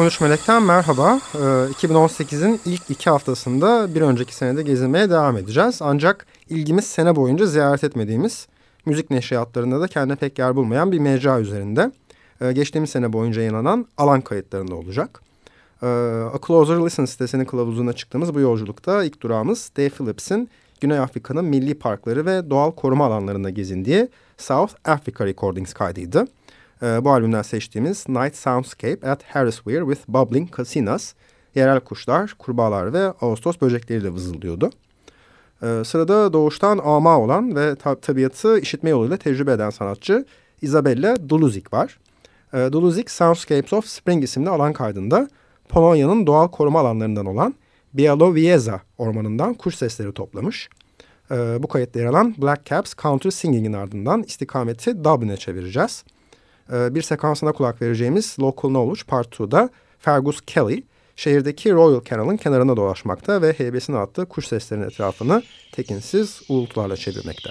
13 Melek'ten merhaba. 2018'in ee, ilk iki haftasında bir önceki senede gezinmeye devam edeceğiz. Ancak ilgimiz sene boyunca ziyaret etmediğimiz müzik neşriyatlarında da kendine pek yer bulmayan bir mecra üzerinde. Ee, geçtiğimiz sene boyunca yayınlanan alan kayıtlarında olacak. Ee, A Closer Listen sitesinin kılavuzuna çıktığımız bu yolculukta ilk durağımız Dave Phillips'in Güney Afrika'nın milli parkları ve doğal koruma alanlarında gezindiği South Africa Recordings kaydıydı. Ee, bu albümden seçtiğimiz Night Soundscape at Harrisweir with Bubbling Casinas, yerel kuşlar, kurbağalar ve Ağustos böcekleriyle vızıldıyordu. Ee, sırada doğuştan ama olan ve tab tabiatı işitme yoluyla tecrübe eden sanatçı Isabella Duluzik var. Ee, Duluzik Soundscapes of Spring isimli alan kaydında Polonya'nın doğal koruma alanlarından olan Bialowieza ormanından kuş sesleri toplamış. Bu kayıtta yer alan Black Caps Country Singing'in ardından istikameti Dublin'e çevireceğiz. Ee, bir sekansına kulak vereceğimiz Local Knowledge Part 2'da Fergus Kelly şehirdeki Royal Canal'ın kenarına dolaşmakta ve heybesine attığı kuş seslerinin etrafını tekinsiz uğultularla çevirmekte.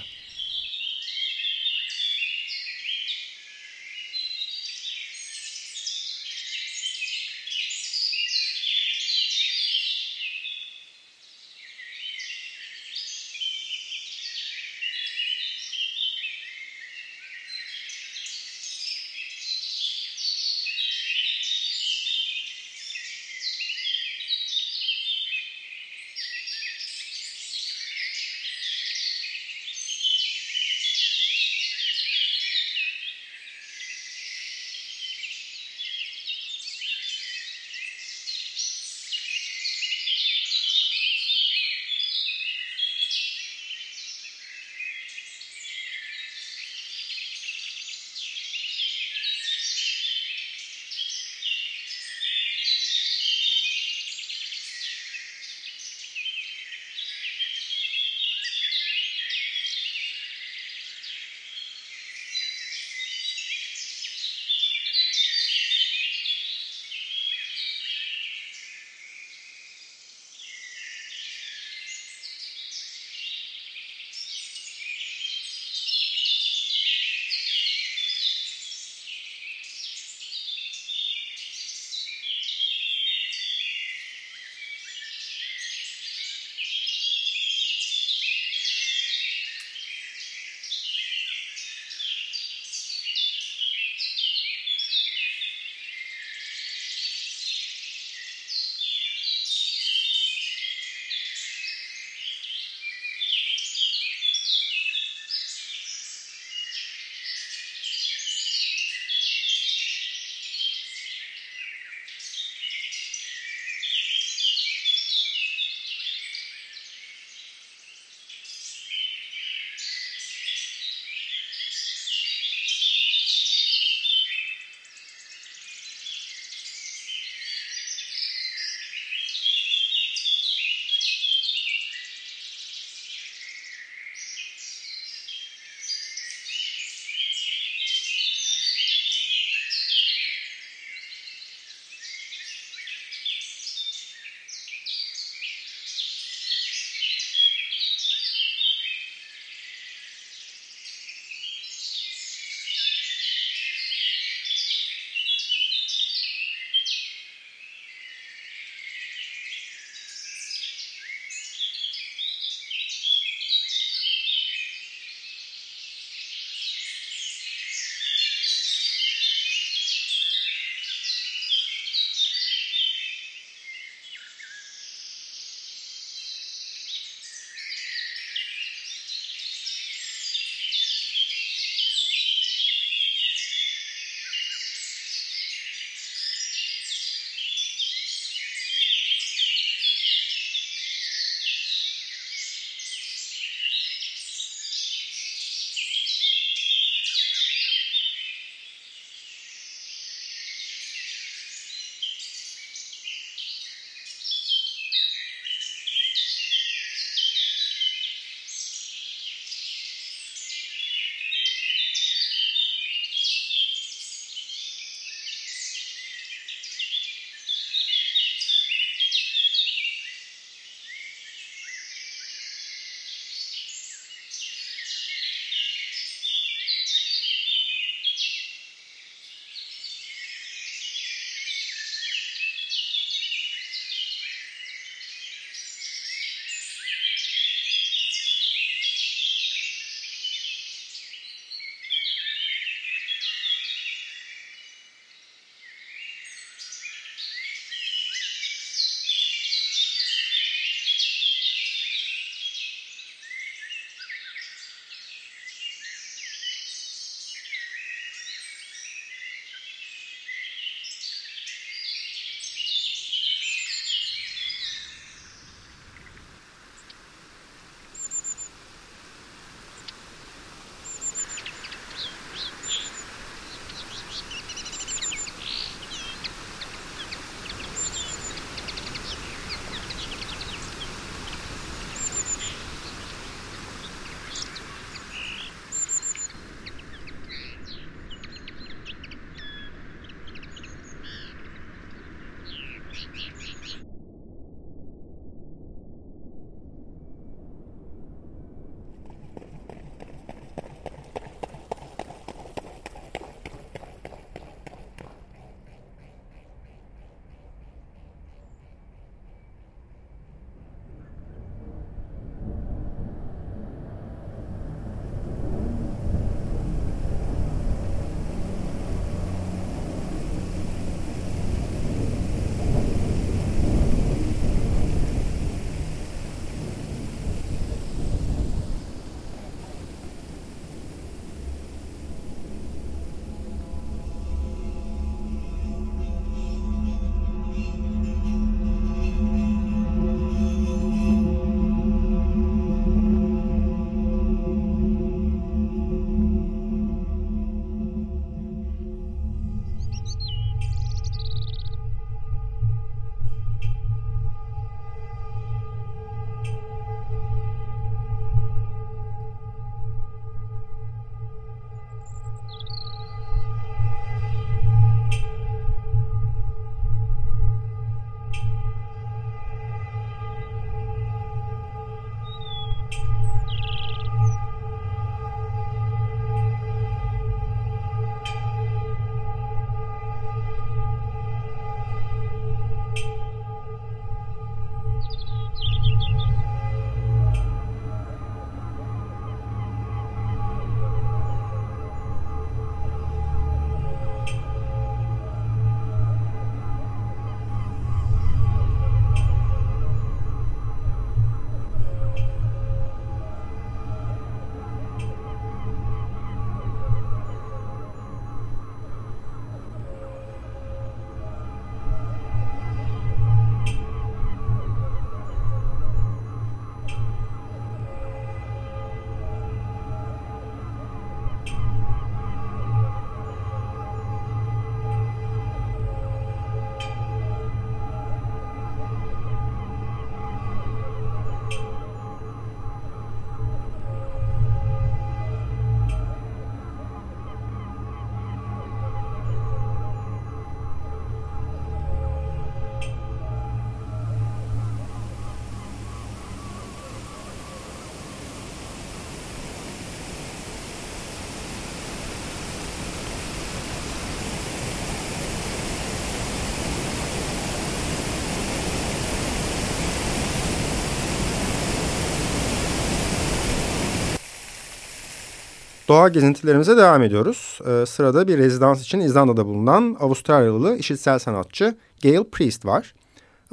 Doğa gezintilerimize devam ediyoruz. Ee, sırada bir rezidans için İzlanda'da bulunan Avustralyalı işitsel sanatçı Gail Priest var.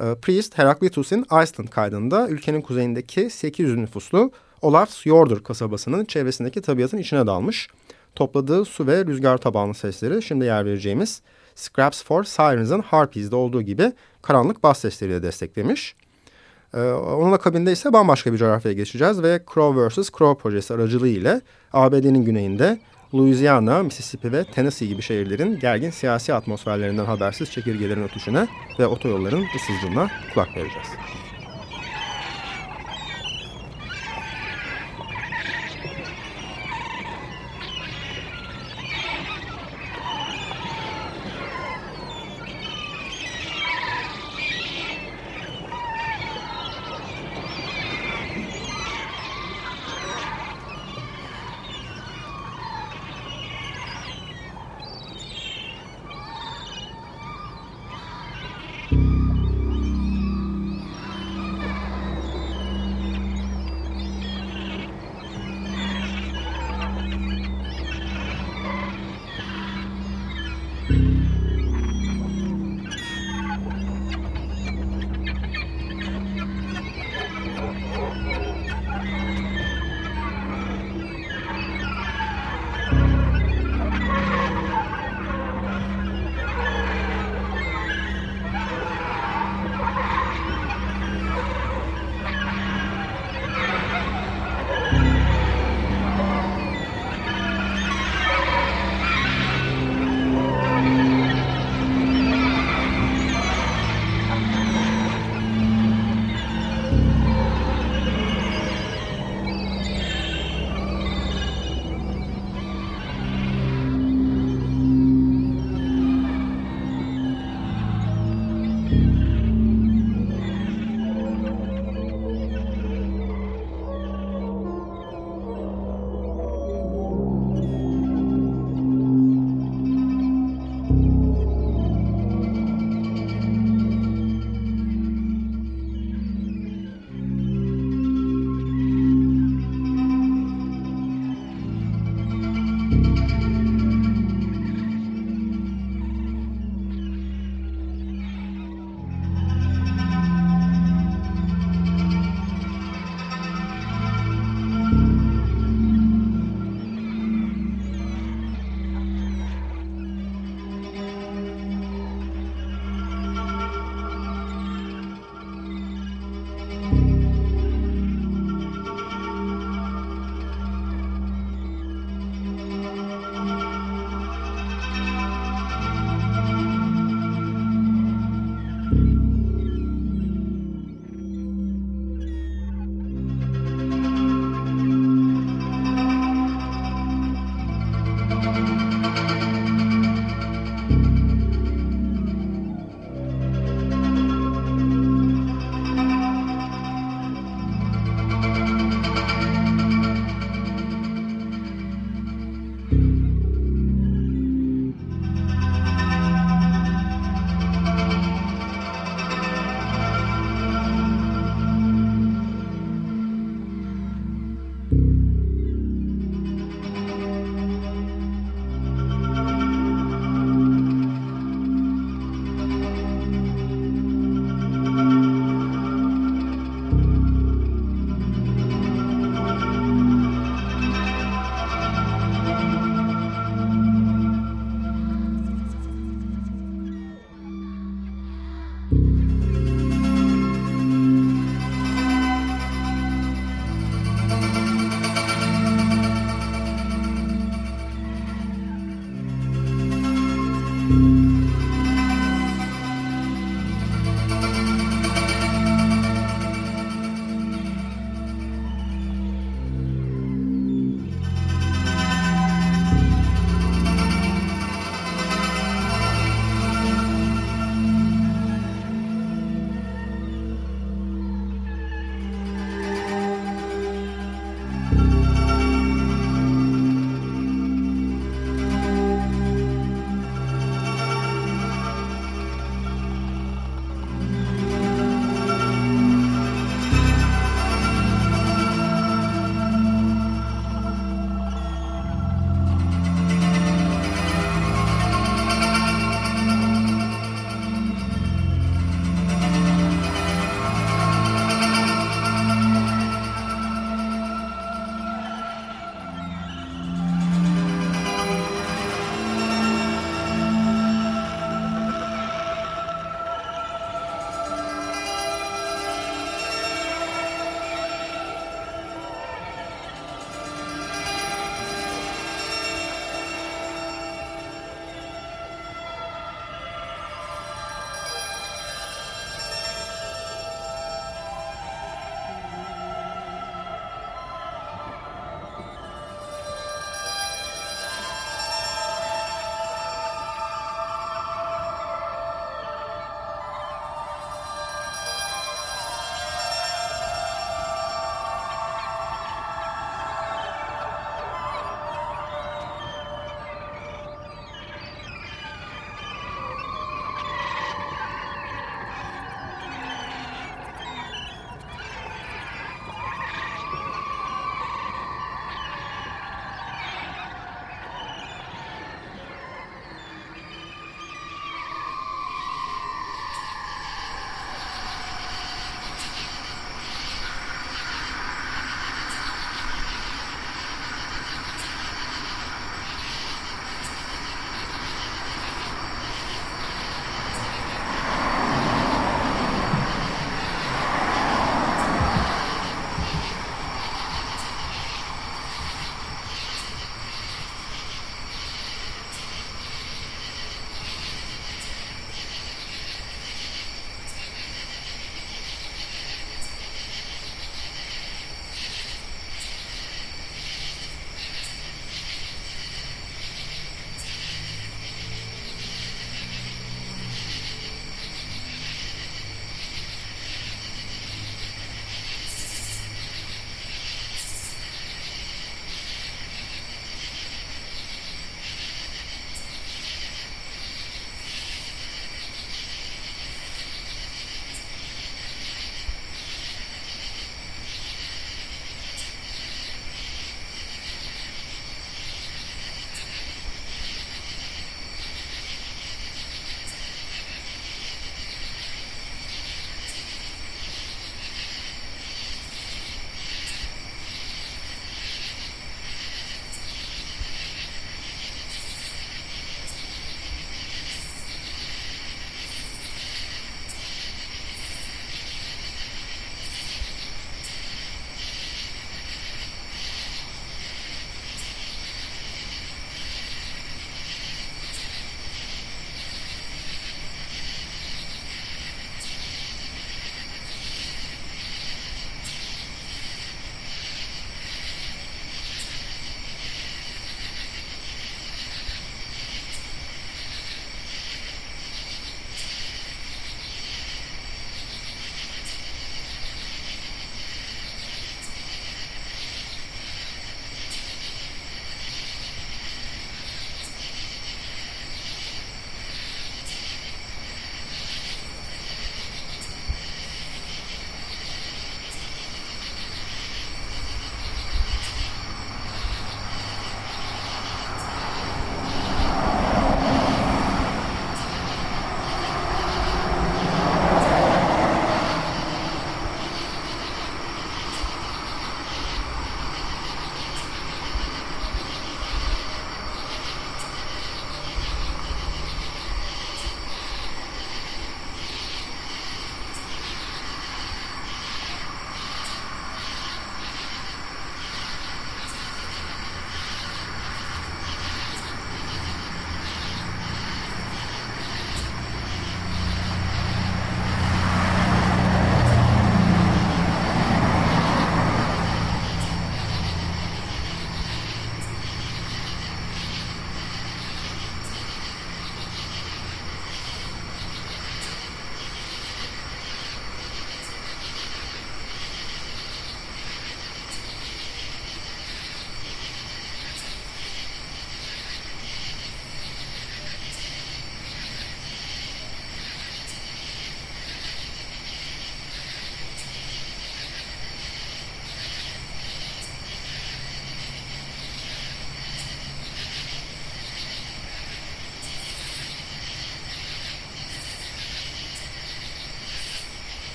Ee, Priest, Heraklitus in Iceland kaydında ülkenin kuzeyindeki 800 nüfuslu Olafsfjordur kasabasının çevresindeki tabiatın içine dalmış. Topladığı su ve rüzgar tabanlı sesleri şimdi yer vereceğimiz Scraps for Sirens'ın Harpies'de olduğu gibi karanlık bas sesleriyle desteklemiş. Ee, onun akabinde ise bambaşka bir coğrafyaya geçeceğiz ve Crow vs. Crow projesi aracılığı ile ABD'nin güneyinde Louisiana, Mississippi ve Tennessee gibi şehirlerin gergin siyasi atmosferlerinden habersiz çekirgelerin ötüşüne ve otoyolların ıssızlığına kulak vereceğiz.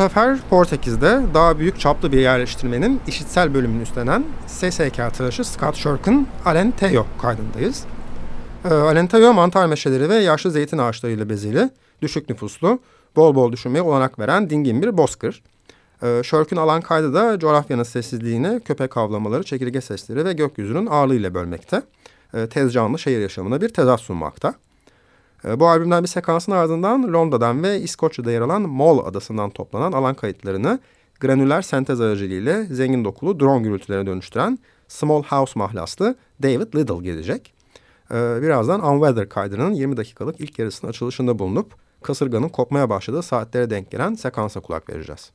Sefer Portekiz'de daha büyük çaplı bir yerleştirmenin işitsel bölümünü üstlenen ses heykeltıraşı Scott Shirk'ın Alentejo kaydındayız. Ee, Alentejo mantar meşeleri ve yaşlı zeytin ağaçlarıyla bezeli, düşük nüfuslu, bol bol düşünmeye olanak veren dingin bir bozkır. Ee, Shirk'ün alan kaydı da coğrafyanın sessizliğini köpek avlamaları, çekirge sesleri ve gökyüzünün ağırlığıyla bölmekte. Ee, tez canlı şehir yaşamına bir tezat sunmakta. Ee, bu albümden bir sekansın ardından Londra'dan ve İskoçya'da yer alan Moll adasından toplanan alan kayıtlarını granüler sentez aracılığıyla zengin dokulu drone gürültülerine dönüştüren Small House mahlaslı David Little gelecek. Ee, birazdan Unweather kaydının 20 dakikalık ilk yarısının açılışında bulunup kasırganın kopmaya başladığı saatlere denk gelen sekansa kulak vereceğiz.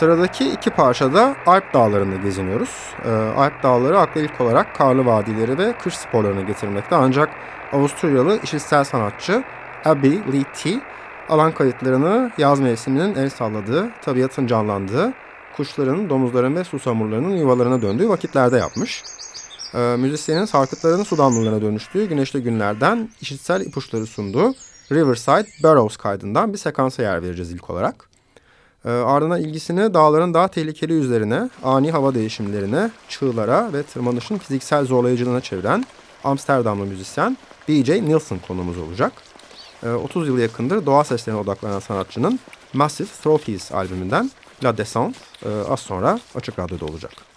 Sıradaki iki parçada Alp Dağları'nda geziniyoruz. Ee, Alp Dağları akla ilk olarak karlı vadileri ve kış sporlarını getirmekte ancak Avusturyalı işitsel sanatçı Abby Lee T. alan kayıtlarını yaz mevsiminin el salladığı, tabiatın canlandığı, kuşların, domuzların ve susamurlarının yuvalarına döndüğü vakitlerde yapmış. Ee, müzisyenin sarkıtlarının su damlalarına dönüştüğü güneşli günlerden işitsel ipuçları sunduğu Riverside Burroughs kaydından bir sekansa yer vereceğiz ilk olarak. E, ardından ilgisini dağların daha tehlikeli yüzlerine, ani hava değişimlerine, çığlara ve tırmanışın fiziksel zorlayıcılığına çeviren Amsterdamlı müzisyen DJ Nilsson konumuz olacak. E, ee, 30 yıl yakındır doğa seslerine odaklanan sanatçının Massive Trophies albümünden La Descente e, az sonra Açık Radyo'da olacak.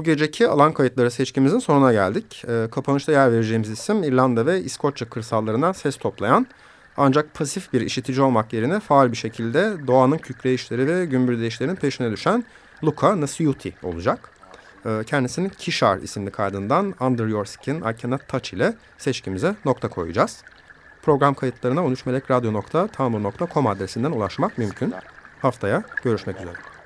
Bu geceki alan kayıtları seçkimizin sonuna geldik. E, kapanışta yer vereceğimiz isim İrlanda ve İskoçya kırsallarından ses toplayan ancak pasif bir işitici olmak yerine faal bir şekilde doğanın kükreyişleri ve gümbürdeyişlerin peşine düşen Luca Nasiuti olacak. E, kendisinin Kishar isimli kaydından Under Your Skin I Cannot Touch ile seçkimize nokta koyacağız. Program kayıtlarına 13melekradyo.tumblr.com adresinden ulaşmak mümkün. Haftaya görüşmek üzere.